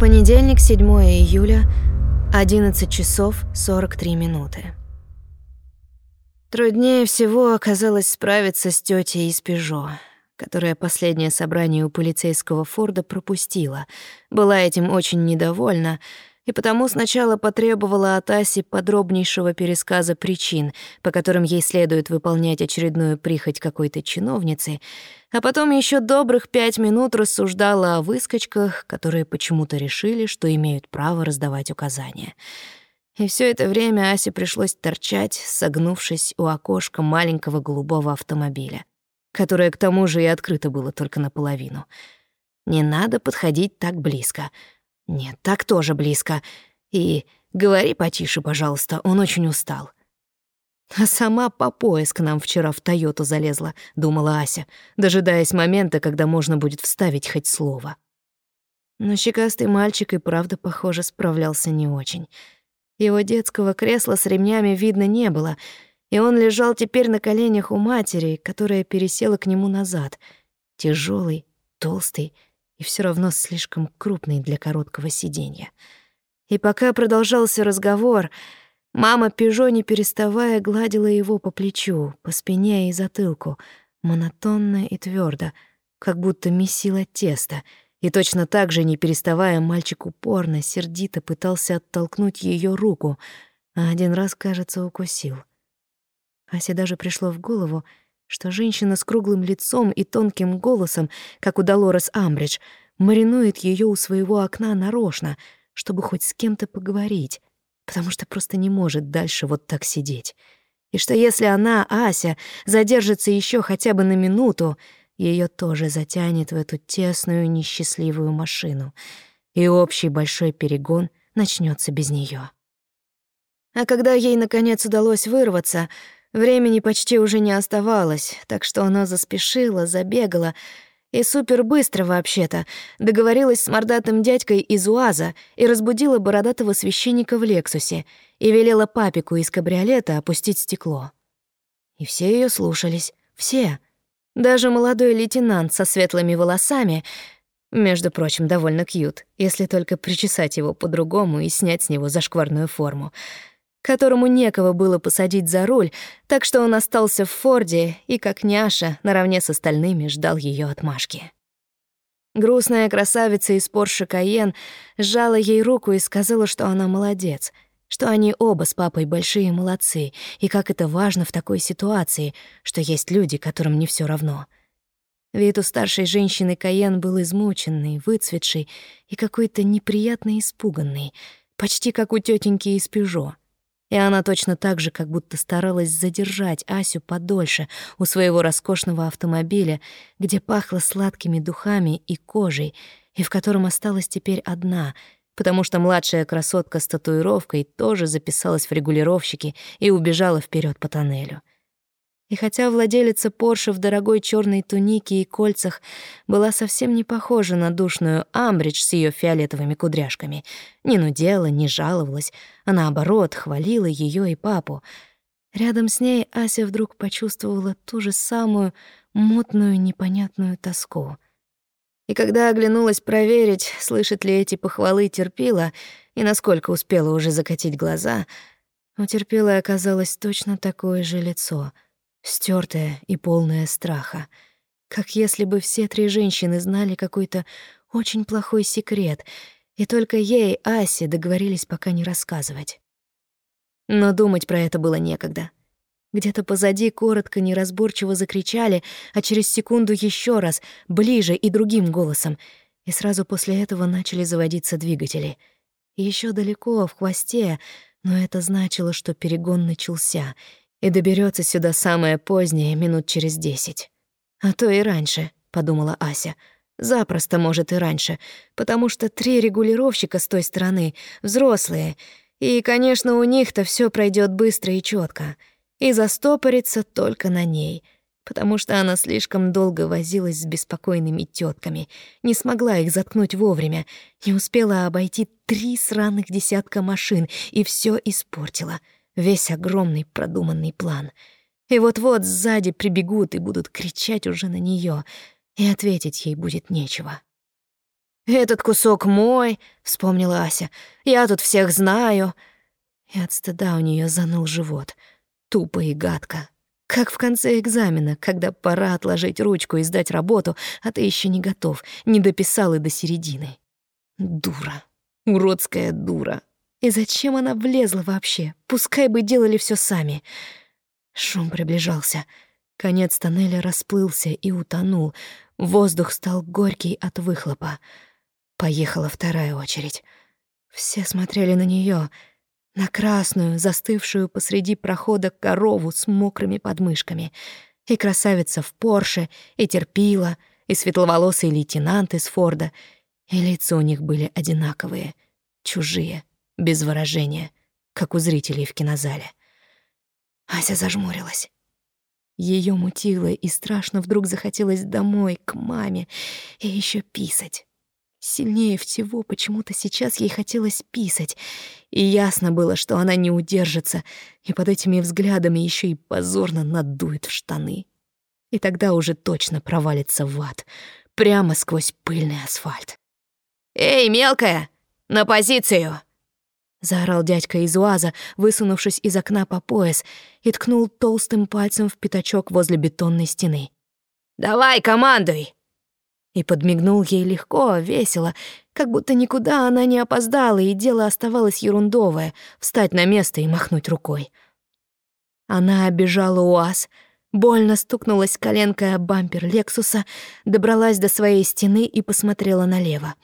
Понедельник, 7 июля, 11 часов 43 минуты. Труднее всего оказалось справиться с тетей из Пежо, которая последнее собрание у полицейского Форда пропустила, была этим очень недовольна и потому сначала потребовала от Аси подробнейшего пересказа причин, по которым ей следует выполнять очередную прихоть какой-то чиновницы, а потом еще добрых пять минут рассуждала о выскочках, которые почему-то решили, что имеют право раздавать указания. И все это время Асе пришлось торчать, согнувшись у окошка маленького голубого автомобиля, которое к тому же и открыто было только наполовину. Не надо подходить так близко — нет, так тоже близко. И говори потише, пожалуйста, он очень устал. А сама по пояс к нам вчера в Тойоту залезла, думала Ася, дожидаясь момента, когда можно будет вставить хоть слово. Но щекастый мальчик и правда, похоже, справлялся не очень. Его детского кресла с ремнями видно не было, и он лежал теперь на коленях у матери, которая пересела к нему назад, тяжелый, толстый, и все равно слишком крупный для короткого сиденья. И пока продолжался разговор, мама Пежо, не переставая, гладила его по плечу, по спине и затылку, монотонно и твердо, как будто месила тесто, и точно так же, не переставая, мальчик упорно, сердито пытался оттолкнуть ее руку, а один раз, кажется, укусил. Асе даже пришло в голову, что женщина с круглым лицом и тонким голосом, как у Долорес Амбридж, маринует ее у своего окна нарочно, чтобы хоть с кем-то поговорить, потому что просто не может дальше вот так сидеть. И что если она, Ася, задержится еще хотя бы на минуту, ее тоже затянет в эту тесную несчастливую машину, и общий большой перегон начнется без нее. А когда ей наконец удалось вырваться, Времени почти уже не оставалось, так что она заспешила, забегала, и супер быстро вообще-то договорилась с мордатым дядькой из УАЗа и разбудила бородатого священника в Лексусе и велела папику из кабриолета опустить стекло. И все ее слушались, все. Даже молодой лейтенант со светлыми волосами, между прочим, довольно кьют, если только причесать его по-другому и снять с него зашкварную форму — которому некого было посадить за руль, так что он остался в Форде и, как няша, наравне с остальными ждал ее отмашки. Грустная красавица из Порше Каен сжала ей руку и сказала, что она молодец, что они оба с папой большие молодцы, и как это важно в такой ситуации, что есть люди, которым не все равно. Вид у старшей женщины Каен был измученный, выцветший и какой-то неприятно испуганный, почти как у тетеньки из Пежо — и она точно так же, как будто старалась задержать Асю подольше у своего роскошного автомобиля, где пахло сладкими духами и кожей, и в котором осталась теперь одна, потому что младшая красотка с татуировкой тоже записалась в регулировщики и убежала вперед по тоннелю. И хотя владелица Порше в дорогой черной тунике и кольцах была совсем не похожа на душную Амбридж с ее фиолетовыми кудряшками, не нудела, не жаловалась, а наоборот хвалила ее и папу, рядом с ней Ася вдруг почувствовала ту же самую мутную непонятную тоску. И когда оглянулась проверить, слышит ли эти похвалы терпила и насколько успела уже закатить глаза, у терпилой оказалось точно такое же лицо — стертая и полная страха. Как если бы все три женщины знали какой-то очень плохой секрет, и только ей, Асе, договорились пока не рассказывать. Но думать про это было некогда. Где-то позади коротко, неразборчиво закричали, а через секунду еще раз, ближе и другим голосом, и сразу после этого начали заводиться двигатели. Еще далеко, в хвосте, но это значило, что перегон начался, и доберется сюда самое позднее, минут через десять. А то и раньше, подумала Ася. Запросто, может, и раньше, потому что три регулировщика с той стороны взрослые, и, конечно, у них-то все пройдет быстро и четко, и застопорится только на ней, потому что она слишком долго возилась с беспокойными тетками, не смогла их заткнуть вовремя, не успела обойти три сраных десятка машин и все испортила — весь огромный продуманный план. И вот-вот сзади прибегут и будут кричать уже на нее, и ответить ей будет нечего. «Этот кусок мой», — вспомнила Ася. «Я тут всех знаю». И от стыда у нее заныл живот. Тупо и гадко. Как в конце экзамена, когда пора отложить ручку и сдать работу, а ты еще не готов, не дописал и до середины. Дура. Уродская дура. И зачем она влезла вообще? Пускай бы делали все сами. Шум приближался. Конец тоннеля расплылся и утонул. Воздух стал горький от выхлопа. Поехала вторая очередь. Все смотрели на нее, на красную, застывшую посреди прохода корову с мокрыми подмышками. И красавица в Порше, и терпила, и светловолосый лейтенант из Форда. И лица у них были одинаковые, чужие, без выражения, как у зрителей в кинозале. Ася зажмурилась. Ее мутило, и страшно вдруг захотелось домой, к маме, и еще писать. Сильнее всего почему-то сейчас ей хотелось писать, и ясно было, что она не удержится, и под этими взглядами еще и позорно надует в штаны. И тогда уже точно провалится в ад, прямо сквозь пыльный асфальт. «Эй, мелкая, на позицию!» Заорал дядька из УАЗа, высунувшись из окна по пояс, и ткнул толстым пальцем в пятачок возле бетонной стены. «Давай, командуй!» И подмигнул ей легко, весело, как будто никуда она не опоздала, и дело оставалось ерундовое — встать на место и махнуть рукой. Она обежала УАЗ, больно стукнулась коленкой об бампер Лексуса, добралась до своей стены и посмотрела налево.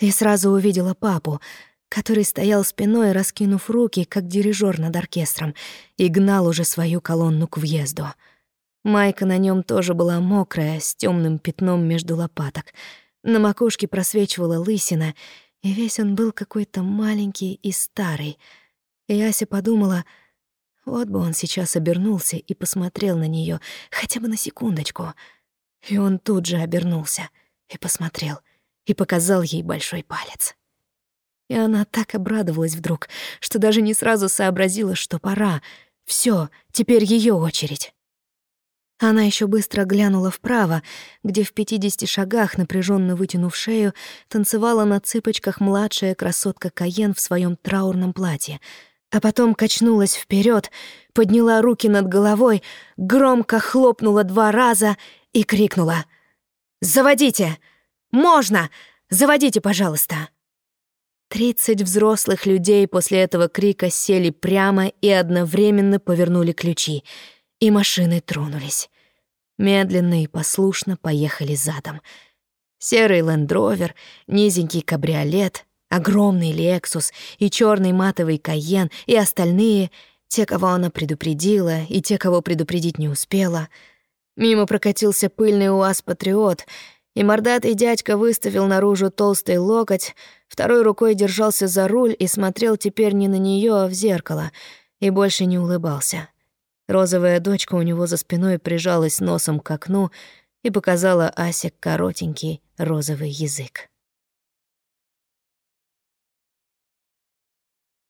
И сразу увидела папу — который стоял спиной, раскинув руки, как дирижер над оркестром, и гнал уже свою колонну к въезду. Майка на нем тоже была мокрая, с темным пятном между лопаток. На макушке просвечивала лысина, и весь он был какой-то маленький и старый. И Ася подумала, вот бы он сейчас обернулся и посмотрел на нее хотя бы на секундочку. И он тут же обернулся и посмотрел, и показал ей большой палец. И она так обрадовалась вдруг, что даже не сразу сообразила, что пора. Все, теперь ее очередь. Она еще быстро глянула вправо, где в пятидесяти шагах, напряженно вытянув шею, танцевала на цыпочках младшая красотка Каен в своем траурном платье, а потом качнулась вперед, подняла руки над головой, громко хлопнула два раза и крикнула «Заводите! Можно! Заводите, пожалуйста!» Тридцать взрослых людей после этого крика сели прямо и одновременно повернули ключи, и машины тронулись. Медленно и послушно поехали задом. Серый лендровер, низенький кабриолет, огромный Лексус и черный матовый Кайен и остальные, те, кого она предупредила, и те, кого предупредить не успела. Мимо прокатился пыльный УАЗ-патриот — и мордатый дядька выставил наружу толстый локоть, второй рукой держался за руль и смотрел теперь не на нее, а в зеркало, и больше не улыбался. Розовая дочка у него за спиной прижалась носом к окну и показала Асе коротенький розовый язык.